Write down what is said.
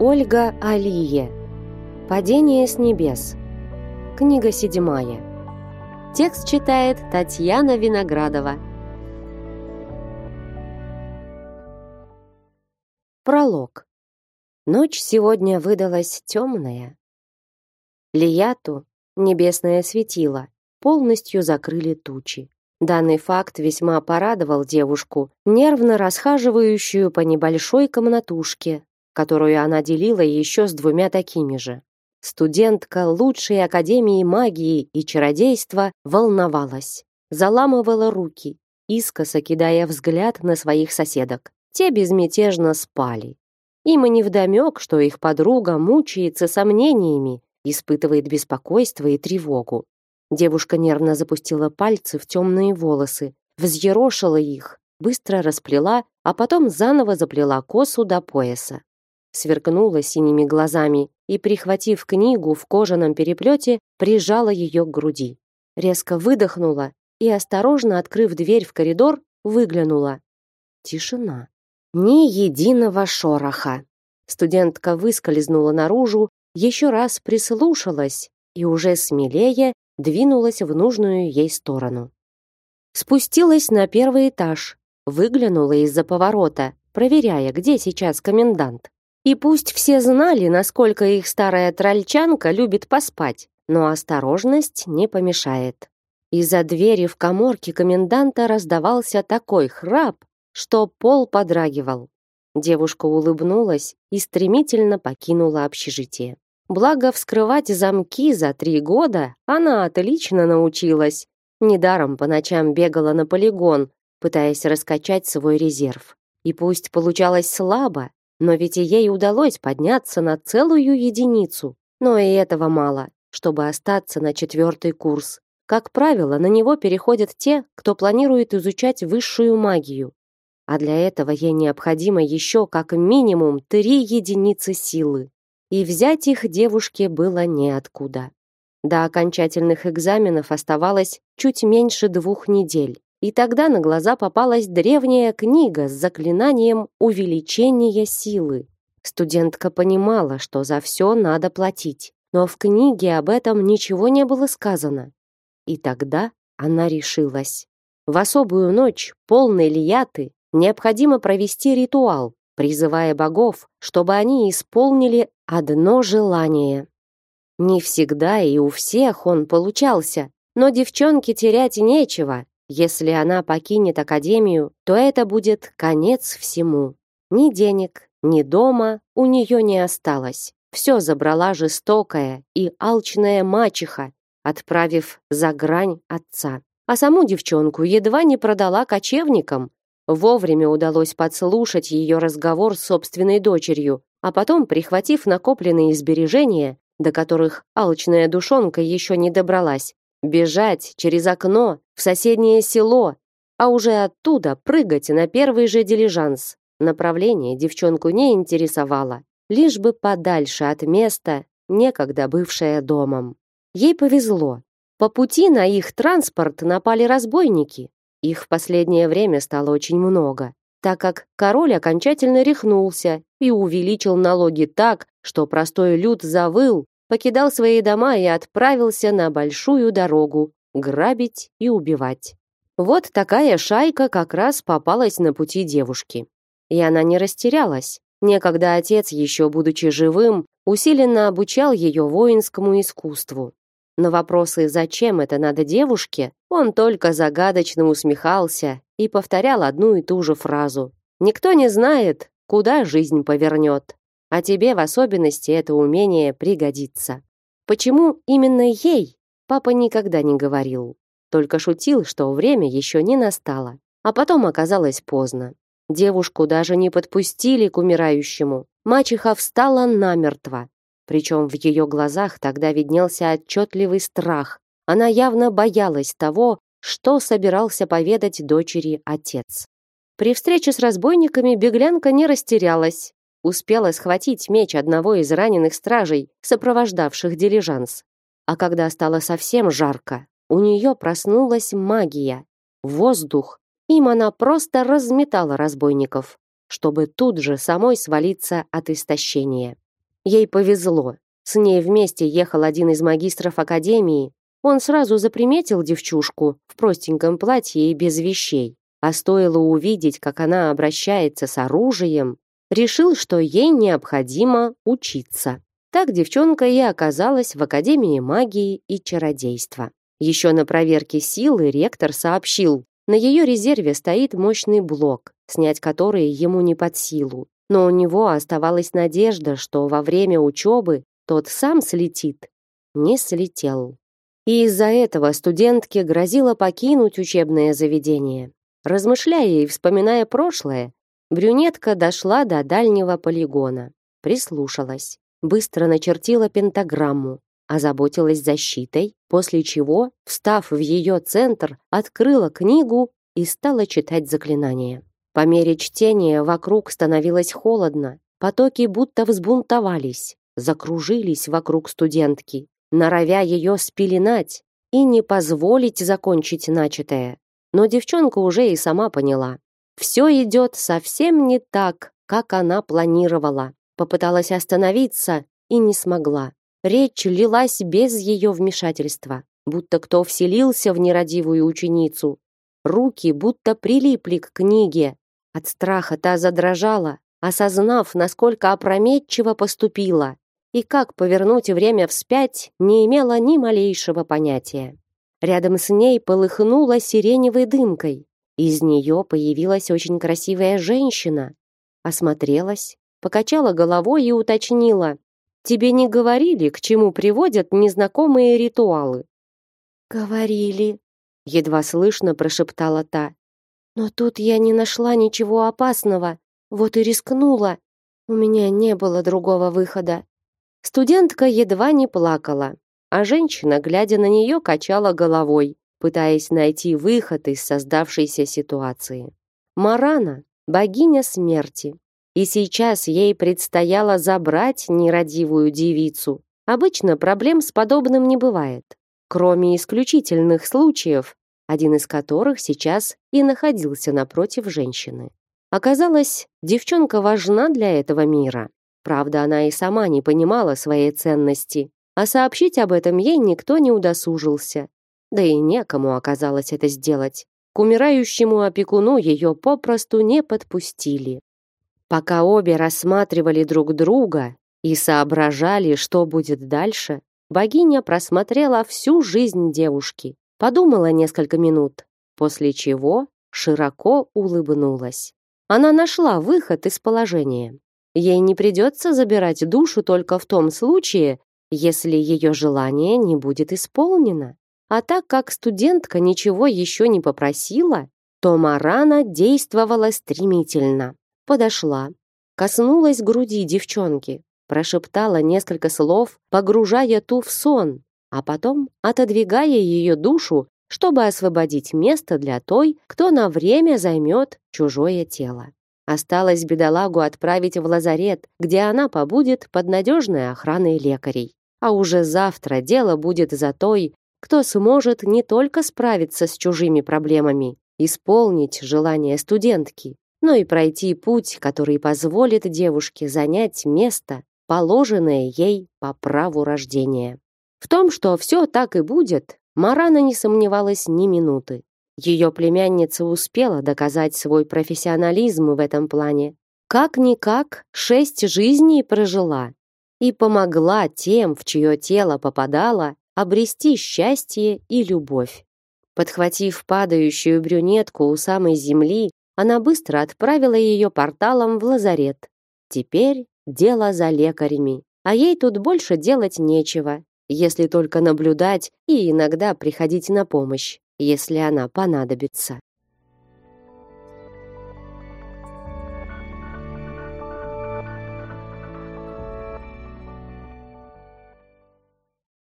Ольга Алие. Падение с небес. Книга седьмая. Текст читает Татьяна Виноградова. Пролог. Ночь сегодня выдалась темная. Лияту, небесное светило, полностью закрыли тучи. Данный факт весьма порадовал девушку, нервно расхаживающую по небольшой комнатушке, которую она делила еще с двумя такими же. Студентка лучшей академии магии и чародейства волновалась, заламывала руки, искоса кидая взгляд на своих соседок. Те безмятежно спали. Им и невдомек, что их подруга мучается сомнениями, испытывает беспокойство и тревогу. Девушка нервно запустила пальцы в темные волосы, взъерошила их, быстро расплела, а потом заново заплела косу до пояса сверкнула синими глазами и, прихватив книгу в кожаном переплете, прижала ее к груди. Резко выдохнула и, осторожно открыв дверь в коридор, выглянула. Тишина. Ни единого шороха. Студентка выскользнула наружу, еще раз прислушалась и уже смелее двинулась в нужную ей сторону. Спустилась на первый этаж, выглянула из-за поворота, проверяя, где сейчас комендант. И пусть все знали, насколько их старая трольчанка любит поспать, но осторожность не помешает. Из-за двери в каморке коменданта раздавался такой храп, что пол подрагивал. Девушка улыбнулась и стремительно покинула общежитие. Благо, вскрывать замки за три года она отлично научилась. Недаром по ночам бегала на полигон, пытаясь раскачать свой резерв. И пусть получалось слабо, но ведь и ей удалось подняться на целую единицу. Но и этого мало, чтобы остаться на четвертый курс. Как правило, на него переходят те, кто планирует изучать высшую магию. А для этого ей необходимо еще как минимум три единицы силы. И взять их девушке было неоткуда. До окончательных экзаменов оставалось чуть меньше двух недель. И тогда на глаза попалась древняя книга с заклинанием увеличения силы. Студентка понимала, что за все надо платить, но в книге об этом ничего не было сказано. И тогда она решилась. В особую ночь, полной лияты, необходимо провести ритуал, призывая богов, чтобы они исполнили одно желание. Не всегда и у всех он получался, но девчонке терять нечего, если она покинет академию, то это будет конец всему. Ни денег, ни дома у нее не осталось. Все забрала жестокая и алчная мачеха, отправив за грань отца. А саму девчонку едва не продала кочевникам. Вовремя удалось подслушать ее разговор с собственной дочерью, а потом, прихватив накопленные сбережения, до которых алчная душонка еще не добралась, бежать через окно в соседнее село, а уже оттуда прыгать на первый же дилижанс. Направление девчонку не интересовало, лишь бы подальше от места, некогда бывшее домом. Ей повезло. По пути на их транспорт напали разбойники. Их в последнее время стало очень много, так как король окончательно рехнулся и увеличил налоги так, что простой люд завыл, покидал свои дома и отправился на большую дорогу грабить и убивать. Вот такая шайка как раз попалась на пути девушки. И она не растерялась. Некогда отец, еще будучи живым, усиленно обучал ее воинскому искусству. На вопросы «зачем это надо девушке?» он только загадочно усмехался и повторял одну и ту же фразу. «Никто не знает, куда жизнь повернет, а тебе в особенности это умение пригодится». Почему именно ей Папа никогда не говорил, только шутил, что время еще не настало. А потом оказалось поздно. Девушку даже не подпустили к умирающему. Мачеха встала намертво. Причем в ее глазах тогда виднелся отчетливый страх. Она явно боялась того, что собирался поведать дочери отец. При встрече с разбойниками беглянка не растерялась. Успела схватить меч одного из раненых стражей, сопровождавших дилижанс. А когда стало совсем жарко, у нее проснулась магия. Воздух. Им она просто разметала разбойников, чтобы тут же самой свалиться от истощения. Ей повезло. С ней вместе ехал один из магистров академии. Он сразу заприметил девчушку в простеньком платье и без вещей. А стоило увидеть, как она обращается с оружием, решил, что ей необходимо учиться. Так девчонка и оказалась в Академии магии и чародейства. Еще на проверке силы ректор сообщил, на ее резерве стоит мощный блок, снять который ему не под силу. Но у него оставалась надежда, что во время учебы тот сам слетит. Не слетел. И из-за этого студентке грозило покинуть учебное заведение. Размышляя и вспоминая прошлое, брюнетка дошла до дальнего полигона, прислушалась быстро начертила пентаграмму, озаботилась защитой, после чего, встав в ее центр, открыла книгу и стала читать заклинания. По мере чтения вокруг становилось холодно, потоки будто взбунтовались, закружились вокруг студентки, норовя ее спеленать и не позволить закончить начатое. Но девчонка уже и сама поняла. Все идет совсем не так, как она планировала. Попыталась остановиться и не смогла. Речь лилась без ее вмешательства, будто кто вселился в нерадивую ученицу. Руки будто прилипли к книге. От страха та задрожала, осознав, насколько опрометчиво поступила, и как повернуть время вспять, не имела ни малейшего понятия. Рядом с ней полыхнула сиреневой дымкой. Из нее появилась очень красивая женщина. Осмотрелась, покачала головой и уточнила. «Тебе не говорили, к чему приводят незнакомые ритуалы?» «Говорили», — едва слышно прошептала та. «Но тут я не нашла ничего опасного, вот и рискнула. У меня не было другого выхода». Студентка едва не плакала, а женщина, глядя на нее, качала головой, пытаясь найти выход из создавшейся ситуации. Марана, богиня смерти, и сейчас ей предстояло забрать нерадивую девицу. Обычно проблем с подобным не бывает, кроме исключительных случаев, один из которых сейчас и находился напротив женщины. Оказалось, девчонка важна для этого мира. Правда, она и сама не понимала своей ценности, а сообщить об этом ей никто не удосужился. Да и некому оказалось это сделать. К умирающему опекуну ее попросту не подпустили. Пока обе рассматривали друг друга и соображали, что будет дальше, богиня просмотрела всю жизнь девушки, подумала несколько минут, после чего широко улыбнулась. Она нашла выход из положения. Ей не придется забирать душу только в том случае, если ее желание не будет исполнено. А так как студентка ничего еще не попросила, то Марана действовала стремительно подошла, коснулась груди девчонки, прошептала несколько слов, погружая ту в сон, а потом отодвигая ее душу, чтобы освободить место для той, кто на время займет чужое тело. Осталось бедолагу отправить в лазарет, где она побудет под надежной охраной лекарей. А уже завтра дело будет за той, кто сможет не только справиться с чужими проблемами, исполнить желание студентки, но и пройти путь, который позволит девушке занять место, положенное ей по праву рождения. В том, что все так и будет, Марана не сомневалась ни минуты. Ее племянница успела доказать свой профессионализм в этом плане. Как-никак шесть жизней прожила и помогла тем, в чье тело попадала, обрести счастье и любовь. Подхватив падающую брюнетку у самой земли, она быстро отправила ее порталом в лазарет. Теперь дело за лекарями, а ей тут больше делать нечего, если только наблюдать и иногда приходить на помощь, если она понадобится.